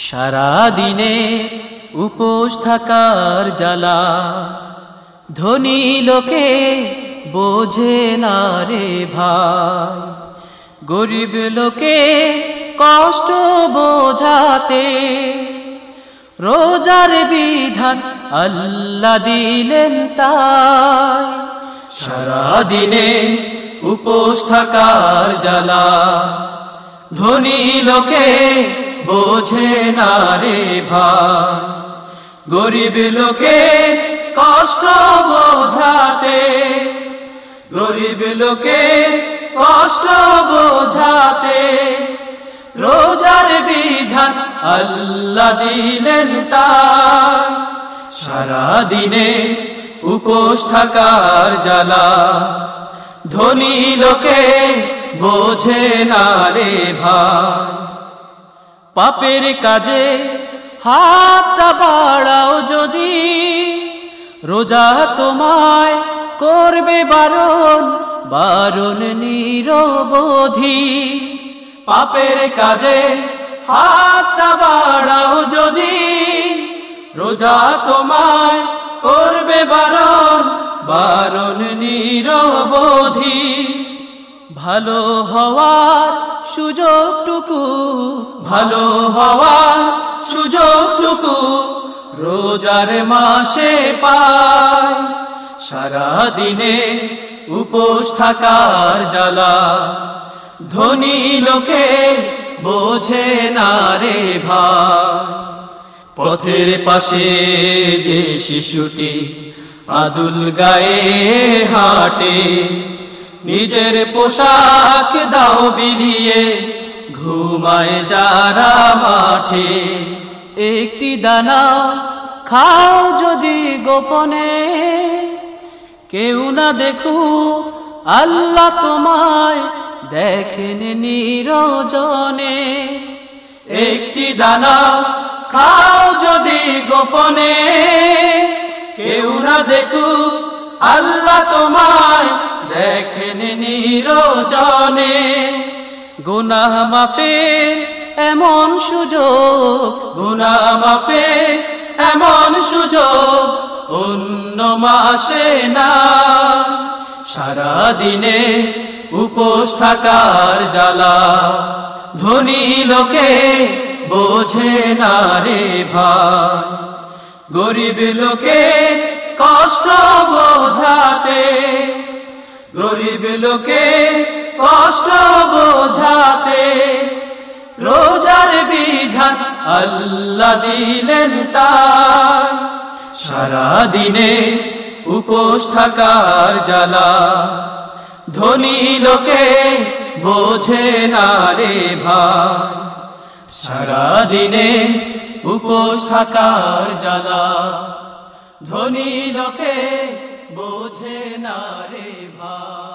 সারা দিনে উপোস থাকার জ্বালা। ধনী লোকে বোঝে না রে ভাই। গরিব লোকে কষ্ট বোঝাতে। রোজার বিধান আল্লাহ দিলেন তাই। সারা দিনে উপোস থাকার জ্বালা। ধনী লোকে বোঝে না রে ভাই। গরিব লোকে কষ্ট বোঝাতে, গরিব লোকে কষ্ট বোঝাতে, রোজার বিধান আল্লাহ দিলেন তাই সারা দিনে উপোস থাকার জ্বালা, ধনী লোকে বোঝে না রে ভাই। পাপের কাজে হাতটা বাড়াও যদি। রোজা তোমায় করবে বারণ বারণ নিরবধি। পাপের কাজে হাতটা বাড়াও যদি। রোজা তোমায় করবে বারণ বারণ নিরবধি। ভালো হওয়ার সুযোগটুকু, ভালো হওয়ার সুযোগটুকু রোজার মাসে পায় সারা দিনে উপোস থাকার জ্বালা ধনী লোকে বোঝে না রে ভাই। পথের পাশে যে শিশুটি আদুল গায়ে হাটে নিজের পোশাক দাও বিলিয়ে, ঘুমায় যারা মাঠে। একটি দানা খাও যদি গোপনে, কেউ না দেখু আল্লাহ তোমায় দেখেন নিরজনে। একটি দানা খাও যদি গোপনে, কেউ না দেখু আল্লাহ তোমায় দেখেন নিরজনে, গুনাহ মাফের এমন সুযোগ, গুনাহ মাফের এমন সুযোগ, অন্য মাসে না। সারা দিনে উপোস থাকার জ্বালা, ধনী লোকে বোঝে না রে ভাই। গরিব লোকে কষ্ট বোঝাতে গরিব লোকে কষ্ট বোঝাতে, রোজার বিধান আল্লাহ দিলেন সারা দিনে উপোস থাকার জ্বালা, ধনী লোকে বোঝে না রে সারা দিনে উপোস থাকার জ্বালা, ধনী লোকে বোঝে না রে ভাই